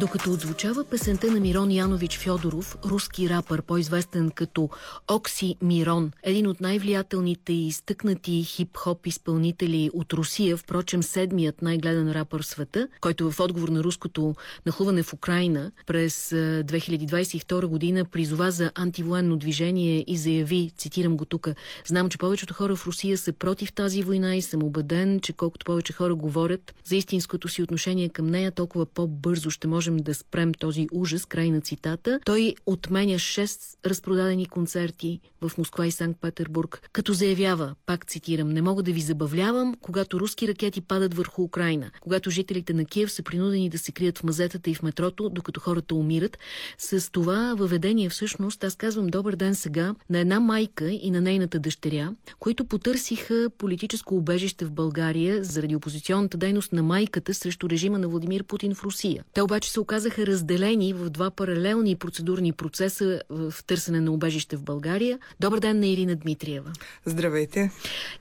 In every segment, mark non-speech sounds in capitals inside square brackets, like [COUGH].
Докато отзвучава песента на Мирон Янович Фьодоров, руски рапър, по-известен като Окси Мирон, един от най-влиятелните и стъкнати хип-хоп изпълнители от Русия, впрочем седмият най-гледан рапър в света, който в отговор на руското нахлуване в Украина през 2022 година призова за антивоенно движение и заяви, цитирам го тук, знам, че повечето хора в Русия са против тази война и съм убеден, че колкото повече хора говорят за истинското си отношение към нея, толкова по-бързо ще може можем да спрем този ужас, край на цитата. Той отменя 6 разпродадени концерти в Москва и Санкт-Петербург, като заявява, пак цитирам, не мога да ви забавлявам, когато руски ракети падат върху Украина, когато жителите на Киев са принудени да се крият в мазетата и в метрото, докато хората умират. С това въведение всъщност аз казвам добър ден сега на една майка и на нейната дъщеря, които потърсиха политическо убежище в България заради опозиционната дейност на майката срещу режима на Владимир Путин в Русия. Те обаче се оказаха разделени в два паралелни процедурни процеса в търсене на убежище в България. Добър ден на Ирина Дмитриева. Здравейте.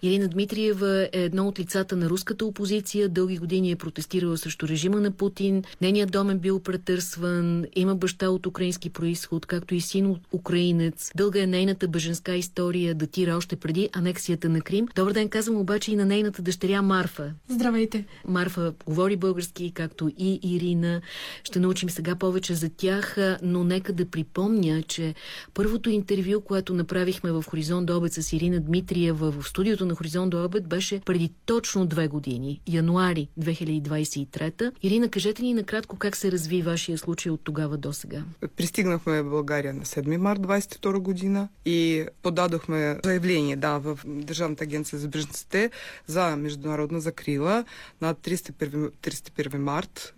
Ирина Дмитриева е едно от лицата на руската опозиция. Дълги години е протестирала срещу режима на Путин. Нейният дом е бил претърсван. Има баща от украински происход, както и син от украинец. Дълга е нейната бъженска история, датира още преди анексията на Крим. Добър ден, казвам обаче и на нейната дъщеря Марфа. Здравейте. Марфа говори български, както и Ирина. Ще научим сега повече за тях, но нека да припомня, че първото интервю, което направихме в Хоризонт до обед с Ирина Дмитриева в студиото на Хоризонт до обед, беше преди точно две години, януари 2023. Ирина, кажете ни накратко как се разви вашия случай от тогава до сега. Пристигнахме в България на 7 март 22 година и подадохме заявление да, в Държавната агенция за бежанците за международна закрила на 31, 31 март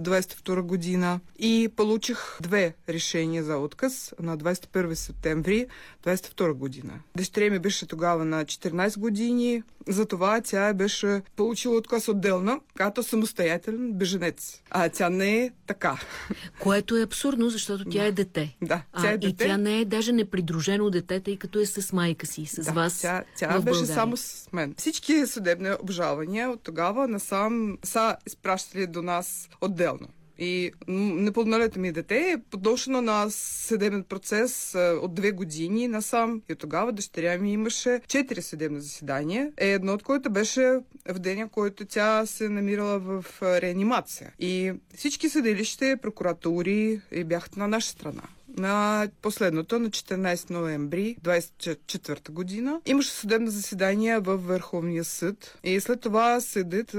22 година и получих две решения за отказ на 21 септември 22 година. Дъщеря ми беше тогава на 14 години, затова тя беше получила отказ отделно, като самостоятелен беженец. А тя не е така. Което е абсурдно, защото тя да. е дете. Да, тя е дете. И тя не е даже непридружено дете, тъй като е с майка си, с да, вас Тя, тя в беше България. само с мен. Всички съдебни обжалвания от тогава насам са изпращали до нас отделно. И непълнолетно ми дете е подошено на съдебен процес от две години насам. И тогава дъщеря ми имаше четири съдебни заседания. Е едно от които беше в деня, който тя се намирала в реанимация. И всички съдилища, прокуратури бяха на наша страна на последното, на 14 ноември 24 година. Имаше съдебно заседание в Върховния съд и след това съдът,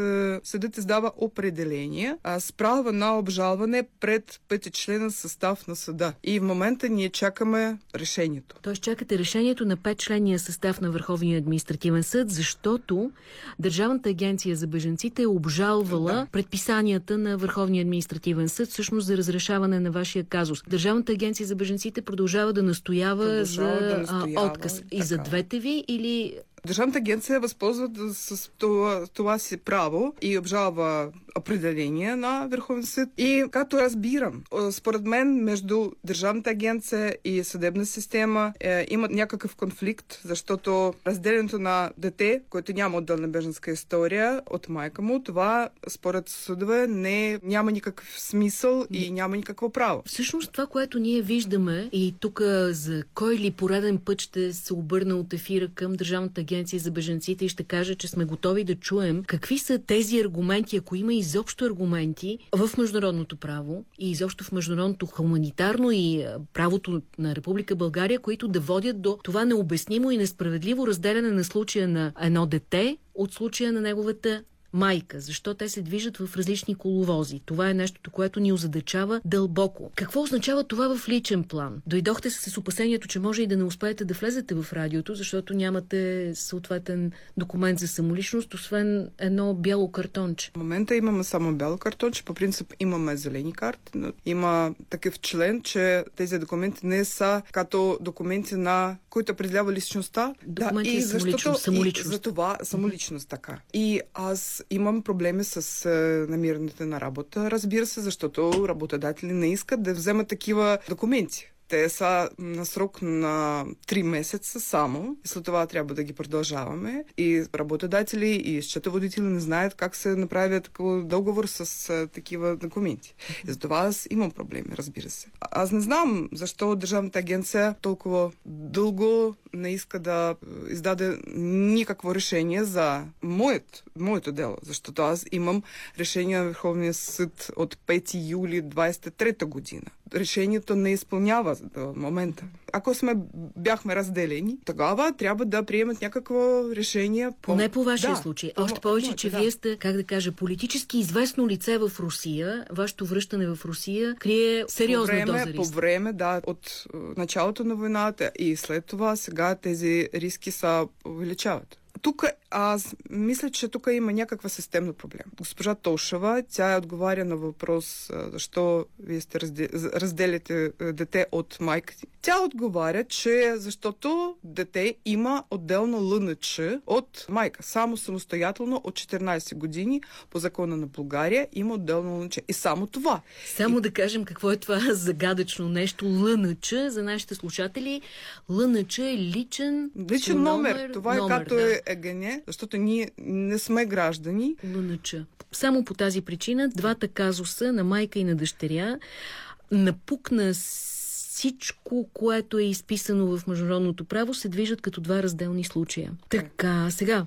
съдът издава определение с право на обжалване пред петичлена състав на съда. И в момента ние чакаме решението. Тоест чакате решението на петчленния състав на Върховния административен съд, защото Държавната агенция за беженците е обжалвала да. предписанията на Върховния административен съд всъщност за разрешаване на вашия казус. Държавната агенция за беженците продължава да настоява продължава за да настоява, отказ. И за двете ви или Държавната агенция възползва с това, това си право и обжалва определение на Върховен съд. И като разбирам, според мен между Държавната агенция и съдебна система е, имат някакъв конфликт, защото разделянето на дете, което няма отделна беженска история от майка му, това според съдове не, няма никакъв смисъл и няма никакво право. Всъщност това, което ние виждаме и тук за кой ли пореден път ще се обърна от ефира към Държавната агенция за беженците и ще кажа, че сме готови да чуем какви са тези аргументи, ако има изобщо аргументи в международното право и изобщо в международното хуманитарно и правото на Република България, които да водят до това необяснимо и несправедливо разделяне на случая на едно дете от случая на неговата майка, защо те се движат в различни коловози. Това е нещото, което ни озадачава дълбоко. Какво означава това в личен план? Дойдохте с опасението, че може и да не успеете да влезете в радиото, защото нямате съответен документ за самоличност, освен едно бяло картонче. В момента имаме само бяло картонче. По принцип имаме зелени карти, но има такъв член, че тези документи не са като документи на които определява личността. Да, и защото самоличност. И за това самоличност така. И аз имам проблеми с е, намирането на работа, разбира се, защото работодатели не искат да вземат такива документи те са на срок на 3 месеца само. След това трябва да ги продължаваме. И работодатели и счетоводители не знаят как се направи такъв договор с такива документи. И затова аз имам проблеми, разбира се. Аз не знам защо Държавната агенция толкова дълго не иска да издаде никакво решение за моят, моето дело, защото аз имам решение на Върховния съд от 5 юли 23 година. Решението не изпълнява до момента. Ако сме бяхме разделени, тогава трябва да приемат някакво решение. По... Поне по вашия да, случай. По... Още повече, че да. вие сте, как да кажа, политически известно лице в Русия. Вашето връщане в Русия крие сериозна по време, доза риск. По време, да, от началото на войната и след това сега тези риски са увеличават. Тук аз мисля, че тук има някаква системна проблем. Госпожа Тошева, тя е отговаря на въпрос защо вие сте разделите дете от майка си. Тя отговаря, че защото дете има отделно ЛНЧ от майка. Само самостоятелно от 14 години по закона на България има отделно ЛНЧ. И само това. Само и... да кажем какво е това [LAUGHS] загадъчно нещо ЛНЧ за нашите слушатели. ЛНЧ е личен, личен номер. номер. Това е като да. е ЕГН, защото ние не сме граждани. ЛНЧ. Само по тази причина двата казуса на майка и на дъщеря напукна всичко, което е изписано в международното право, се движат като два разделни случая. Така, сега,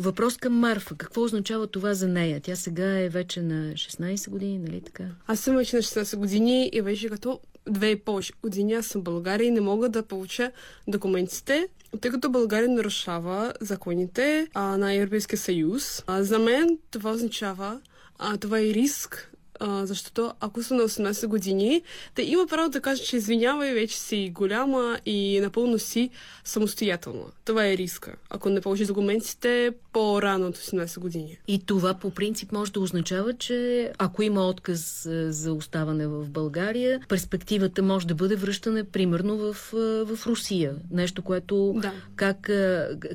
Въпрос към Марфа. Какво означава това за нея? Тя сега е вече на 16 години, нали така? Аз съм вече на 16 години и вече като две и повече години аз съм България и не мога да получа документите, тъй като България нарушава законите а, на Европейския съюз. А, за мен това означава, а, това е риск а, защото ако са на 18 години, те има право да кажат, че извинявай, вече си голяма и напълно си самостоятелна. Това е риска. Ако не получиш документите по-рано от 18 години. И това по принцип може да означава, че ако има отказ за оставане в България, перспективата може да бъде връщане примерно в, в Русия. Нещо, което да. как,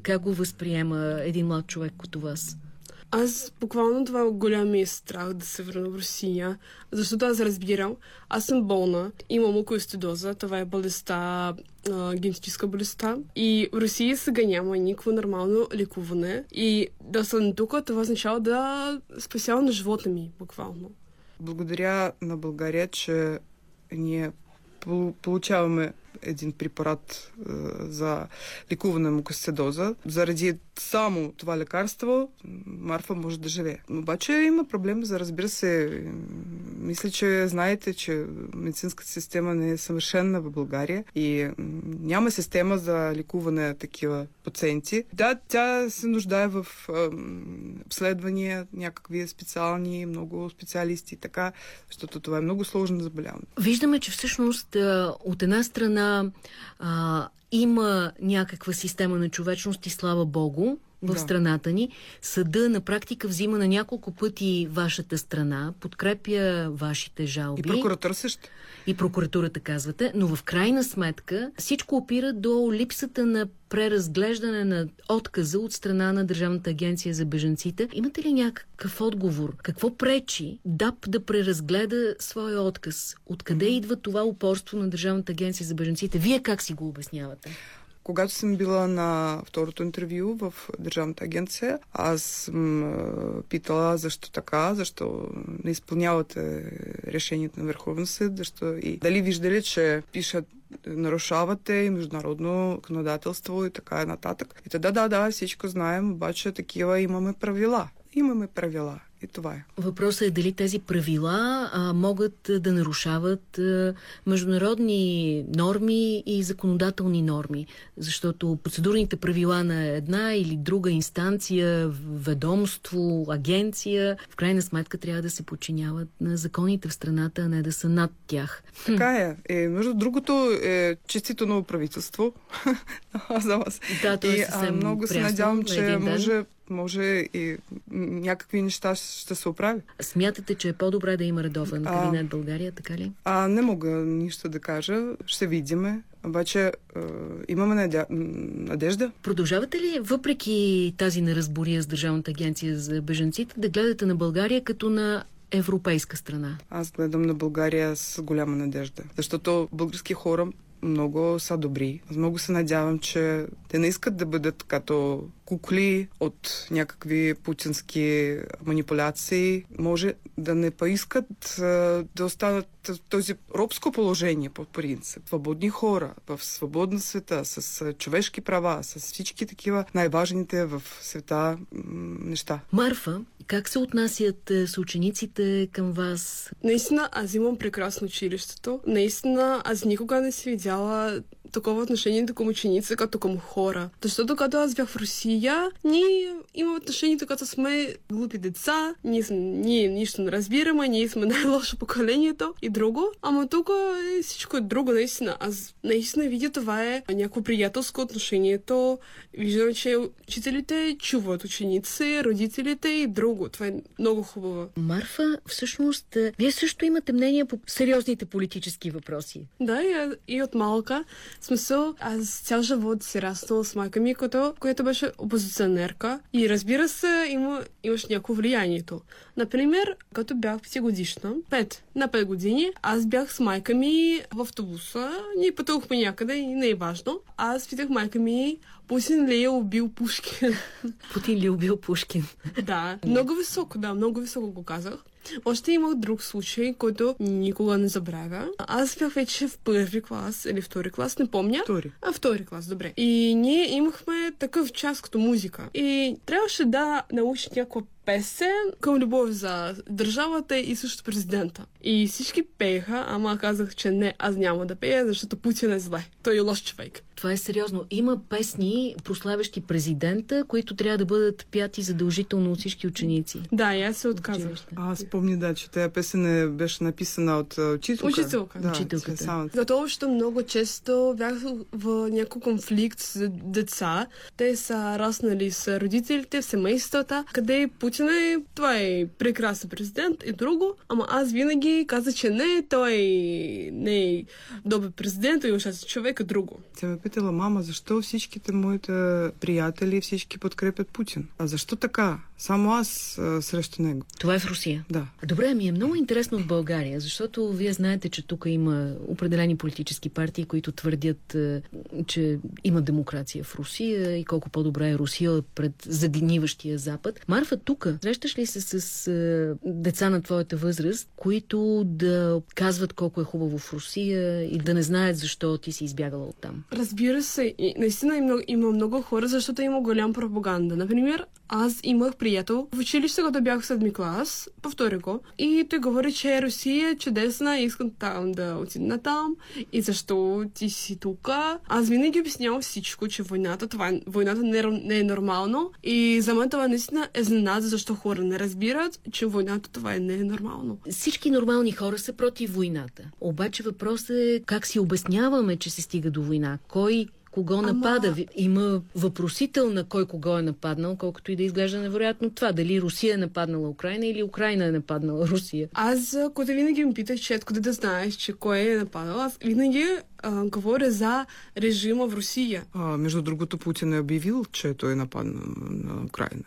как го възприема един млад човек като вас? Аз буквално това голям ми е страх да се върна в Русия, защото аз разбирам, аз съм болна, имам мукоистидоза, това е болестта, генетическа болестта. И в Русия сега няма никакво нормално лекуване. И да съм тук, това означава да спасявам на живота ми, буквално. Благодаря на България, че ние получаваме един препарат е, за лекуване на мукосцидоза. Заради само това лекарство Марфа може да живее. Обаче има проблем за разбира се. Мисля, че знаете, че медицинската система не е съвършена в България и няма система за лекуване на такива пациенти. Да, тя се нуждае в обследвания, някакви специални, много специалисти, така, защото това е много сложно заболяване. Виждаме, че всъщност от една страна а, има някаква система на човечност и слава Богу, в да. страната ни. Съда на практика взима на няколко пъти вашата страна, подкрепя вашите жалби. И прокуратура също. И прокуратурата казвате, но в крайна сметка всичко опира до липсата на преразглеждане на отказа от страна на Държавната агенция за беженците. Имате ли някакъв отговор? Какво пречи ДАП да преразгледа своя отказ? Откъде идва това упорство на Държавната агенция за беженците? Вие как си го обяснявате? Когато съм била на второто интервю в Държавната агенция, аз съм питала защо така, защо не изпълнявате решението на Върховен съд, защо и дали виждали, че пишат нарушавате и международно законодателство и така нататък. И тогда да, да, всичко знаем, обаче такива имаме правила. Имаме правила. И това е. Въпросът е дали тези правила а, могат да нарушават а, международни норми и законодателни норми. Защото процедурните правила на една или друга инстанция, ведомство, агенция, в крайна сметка трябва да се подчиняват на законите в страната, а не да са над тях. Така е. е между другото, е честито ново правителство [LAUGHS] за вас. Да, то е и, а, много се надявам, че може може и някакви неща ще се оправи. Смятате, че е по-добре да има редовен кабинет в България, така ли? А, не мога нищо да кажа. Ще видиме. Обаче е, имаме надежда. Продължавате ли, въпреки тази неразбория с Държавната агенция за беженците, да гледате на България като на европейска страна? Аз гледам на България с голяма надежда. Защото български хора много са добри. Много се надявам, че те не искат да бъдат като кукли от някакви путински манипуляции. Може да не поискат да останат в този робско положение по принцип. Свободни хора в свободна света, с човешки права, с всички такива най-важните в света неща. Марфа, как се отнасят с учениците към вас? Наистина, аз имам прекрасно училището. Наистина, аз никога не си видяла такова отношение към ученици, като към хора. Защото като аз бях в Русия, ние имаме отношението, като сме глупи деца, ние, ние нищо не разбираме, ние сме [LAUGHS] най-лошо поколението и друго. Ама тук е всичко е друго, наистина. Аз наистина видя това е някакво приятелско отношението. Виждам, че учителите чуват ученици, родителите и друго. Това е много хубаво. Марфа, всъщност, вие също имате мнение по сериозните политически въпроси. Да, и, и от малка в смисъл, аз цял живот си раснала с майка ми, като, която беше опозиционерка. И разбира се, има, имаш някакво влиянието. Например, като бях 5 годишна, 5, на 5 години, аз бях с майка ми в автобуса, ние пътувахме някъде и не е важно. Аз питах майка ми, Путин ли е убил Пушкин? [LAUGHS] Путин ли е убил Пушкин? да, много високо, да, много високо го казах. Още имах друг случай, който никога не забравя. Аз бях вече в първи клас или втори клас, не помня. Втори. А, втори клас, добре. И ние имахме такъв час като музика. И трябваше да научи някаква песен към любов за държавата и също президента. И всички пееха, ама казах, че не, аз няма да пея, защото Путин е зле. Той е лош човек. Това е сериозно. Има песни, прославящи президента, които трябва да бъдат пяти задължително от всички ученици. Да, и аз се отказах. Аз помня, да, че тази песен е, беше написана от учителка. Учителка. Да, учителката. Само... Зато, що много често бях в някакъв конфликт с деца. Те са раснали с родителите в семействата, къде Путин е, това е прекрасен президент и друго, ама аз винаги каза, че не, той не е добър президент и ужасен човек и друго. Тя ме питала, мама, защо всичките моите приятели всички подкрепят Путин? А защо така? Само аз а, срещу него. Това е в Русия? Да. Добре, ми е много интересно в България, защото вие знаете, че тук има определени политически партии, които твърдят, че има демокрация в Русия и колко по-добра е Русия пред загниващия Запад. Марфа, тук срещаш ли се с деца на твоята възраст, които да казват колко е хубаво в Русия и да не знаят защо ти си избягала от там? Разбира се, и, наистина има, има много хора, защото има голям пропаганда. Например, аз имах приятел в училище, когато бях в седми клас, повтори го, и той говори, че Русия е чудесна искам там да отида там и защо ти си тук. Аз винаги обяснявам всичко, че войната, това, войната не, не е нормално и за мен това наистина е знат, защо хора не разбират, че войната това е не е нормално. Всички нормални хора са против войната. Обаче въпросът е как си обясняваме, че се стига до война. Кой кого Ама... напада. Има въпросител на кой кого е нападнал, колкото и да изглежда невероятно това. Дали Русия е нападнала Украина или Украина е нападнала [LAUGHS] Русия. Аз, когато винаги ми питах, че откъде да знаеш, че кой е нападал, аз винаги а, говоря за режима в Русия. А, между другото, Путин е обявил, че той е нападнал на Украина.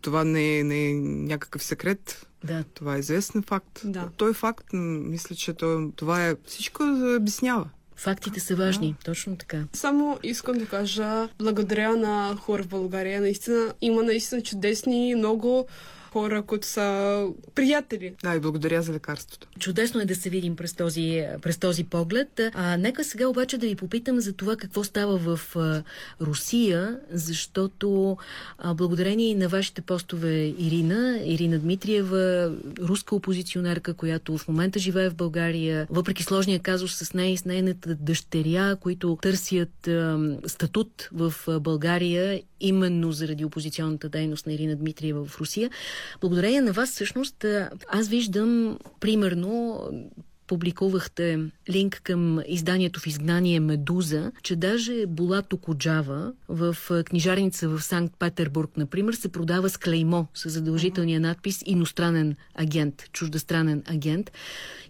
Това не е, не е някакъв секрет. Да. Това е известен факт. Да. Той факт, мисля, че той, това е всичко обяснява. Фактите са важни, да. точно така. Само искам да кажа, благодаря на хора в България, наистина има наистина чудесни, много хора, които са приятели. Да, и благодаря за лекарството. Чудесно е да се видим през този, през този поглед. А, нека сега обаче да ви попитам за това какво става в а, Русия, защото а, благодарение на вашите постове Ирина, Ирина Дмитриева, руска опозиционерка, която в момента живее в България, въпреки сложния казус с нея и с нейната дъщеря, които търсят а, статут в България именно заради опозиционната дейност на Ирина Дмитриева в Русия. Благодарение на вас, всъщност, аз виждам, примерно, публикувахте линк към изданието в изгнание Медуза, че даже Булато Коджава в книжарница в Санкт-Петербург, например, се продава с клеймо, с задължителния надпис иностранен агент, чуждестранен агент.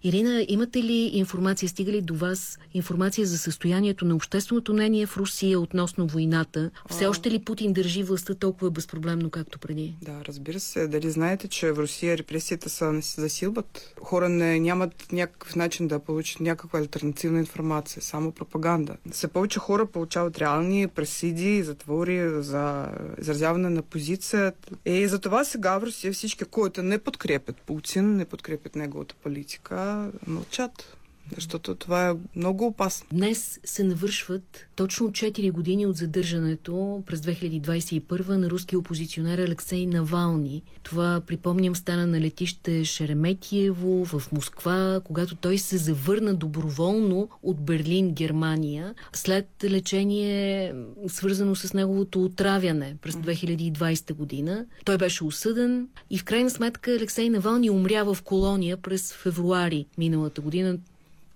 Ирина, имате ли информация, стига ли до вас информация за състоянието на общественото мнение в Русия относно войната? Все още ли Путин държи властта толкова безпроблемно, както преди? Да, разбира се. Дали знаете, че в Русия репресията са засилват? Хора не, нямат някакъв начин да получат някаква альтернативна информация, само пропаганда. Все повече хора получават реални пресиди, затвори за изразяване на позицията. И за това сега в Русия всички, които не подкрепят Путин, не подкрепят неговата политика, мълчат. Защото това е много опасно. Днес се навършват точно 4 години от задържането през 2021 на руски опозиционер Алексей Навални. Това, припомням, стана на летище Шереметиево в Москва, когато той се завърна доброволно от Берлин, Германия, след лечение свързано с неговото отравяне през 2020 година. Той беше осъден и в крайна сметка Алексей Навални умря в колония през февруари миналата година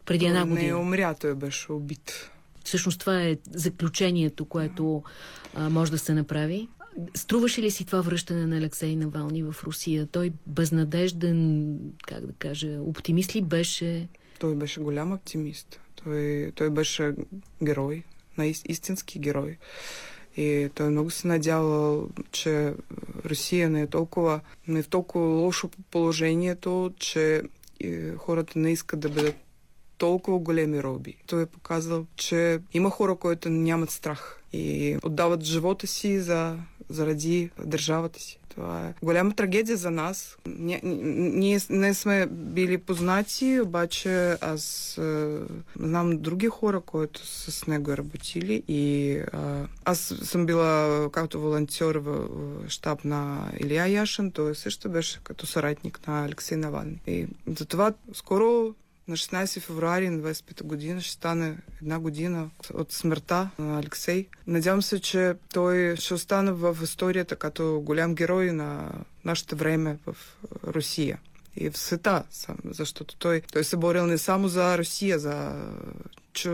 преди една година. Не е умря, той беше убит. Всъщност това е заключението, което а, може да се направи. Струваше ли си това връщане на Алексей Навални в Русия? Той безнадежден, как да кажа, оптимист ли беше? Той беше голям оптимист. Той, той беше герой, истински герой. И той много се надявал, че Русия не е толкова, не е в толкова лошо положението, че хората не искат да бъдат толкова големи роби. Той е показал, че има хора, които нямат страх и отдават живота си за, заради държавата си. Това е голяма трагедия за нас. Ние не сме били познати, обаче аз е, знам други хора, които с него работили и е, аз съм била като волонтер в щаб на Илия Яшин, той също беше като съратник на Алексей Навални. И затова скоро на 16 февруари на 25 година ще стане една година от смъртта на Алексей. Надявам се, че той ще остане в историята като голям герой на нашето време в Русия и в света, защото той, той се борил не само за Русия, за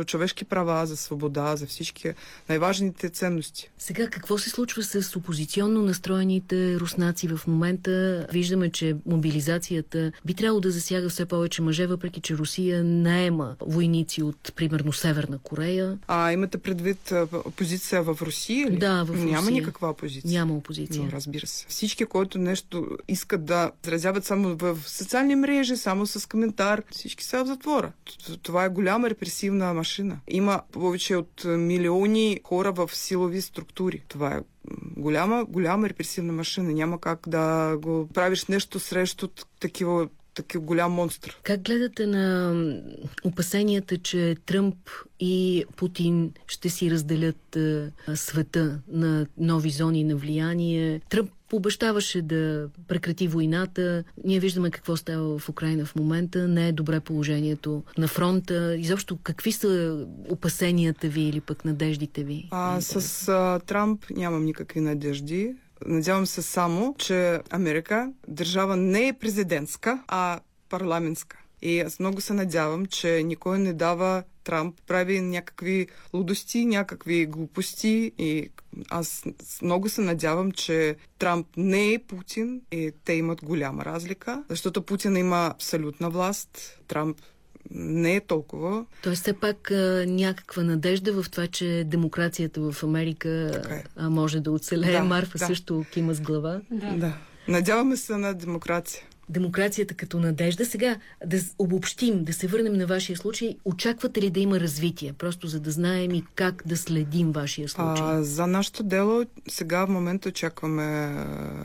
човешки права, за свобода, за всички най-важните ценности. Сега какво се случва с опозиционно настроените руснаци в момента? Виждаме, че мобилизацията би трябвало да засяга все повече мъже, въпреки че Русия наема войници от, примерно, Северна Корея. А имате предвид опозиция в Русия ли? Да, в Русия. Няма никаква опозиция. Няма опозиция. Но, разбира се. Всички, които нещо искат да изразяват само в социални мрежи, само с коментар, всички са в затвора. Това е голяма репресивна машина. Има повече от милиони хора в силови структури. Това е голяма, голяма репресивна машина. Няма как да го правиш нещо срещу такива такив голям монстр. Как гледате на опасенията, че Тръмп и Путин ще си разделят а, света на нови зони на влияние? Тръмп обещаваше да прекрати войната. Ние виждаме какво става в Украина в момента. Не е добре положението на фронта. Изобщо какви са опасенията ви или пък надеждите ви? А, с а, Трамп нямам никакви надежди. Надявам се само, че Америка държава не е президентска, а парламентска. И аз много се надявам, че никой не дава Трамп прави някакви лудости, някакви глупости и аз много се надявам, че Трамп не е Путин и те имат голяма разлика, защото Путин има абсолютна власт, Трамп не е толкова. Тоест все пак а, някаква надежда в това, че демокрацията в Америка е. а, може да оцелее. Да, Марфа да. също кима с глава. Да. да. Надяваме се на демокрация демокрацията като надежда. Сега да обобщим, да се върнем на вашия случай. Очаквате ли да има развитие? Просто за да знаем и как да следим вашия случай. А, за нашето дело сега в момента очакваме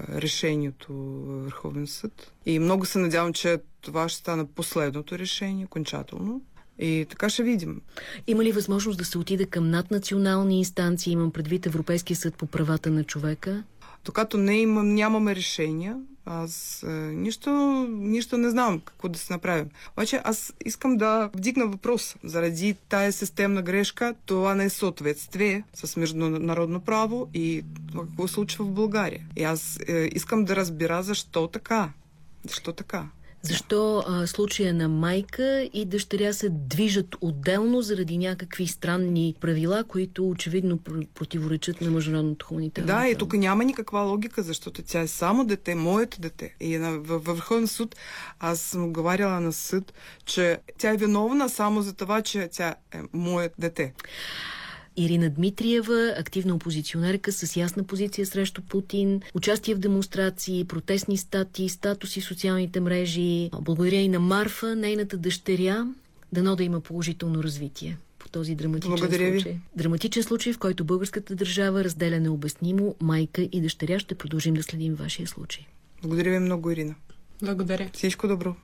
решението Върховен съд. И много се надявам, че това ще стане последното решение, окончателно. И така ще видим. Има ли възможност да се отиде към наднационални инстанции, имам предвид Европейския съд по правата на човека? Докато не имам, нямаме решения, аз е, нищо, нищо не знам какво да се направим. Обаче аз искам да вдигна въпрос. Заради тая системна грешка, това не е съответствие с международно право и това какво случва в България. И аз е, искам да разбира защо така. Защо така? Защо а, случая на майка и дъщеря се движат отделно заради някакви странни правила, които очевидно противоречат на международното хуманитарно Да, и тук няма никаква логика, защото тя е само дете, моето дете. И във Върховен съд аз съм говорила на съд, че тя е виновна само за това, че тя е моят дете. Ирина Дмитриева, активна опозиционерка с ясна позиция срещу Путин, участие в демонстрации, протестни статии, статуси в социалните мрежи. Благодаря и на Марфа, нейната дъщеря. Дано да има положително развитие по този драматичен Благодаря ви. случай. Драматичен случай, в който българската държава разделя необяснимо майка и дъщеря. Ще продължим да следим вашия случай. Благодаря ви много, Ирина. Благодаря. Всичко добро.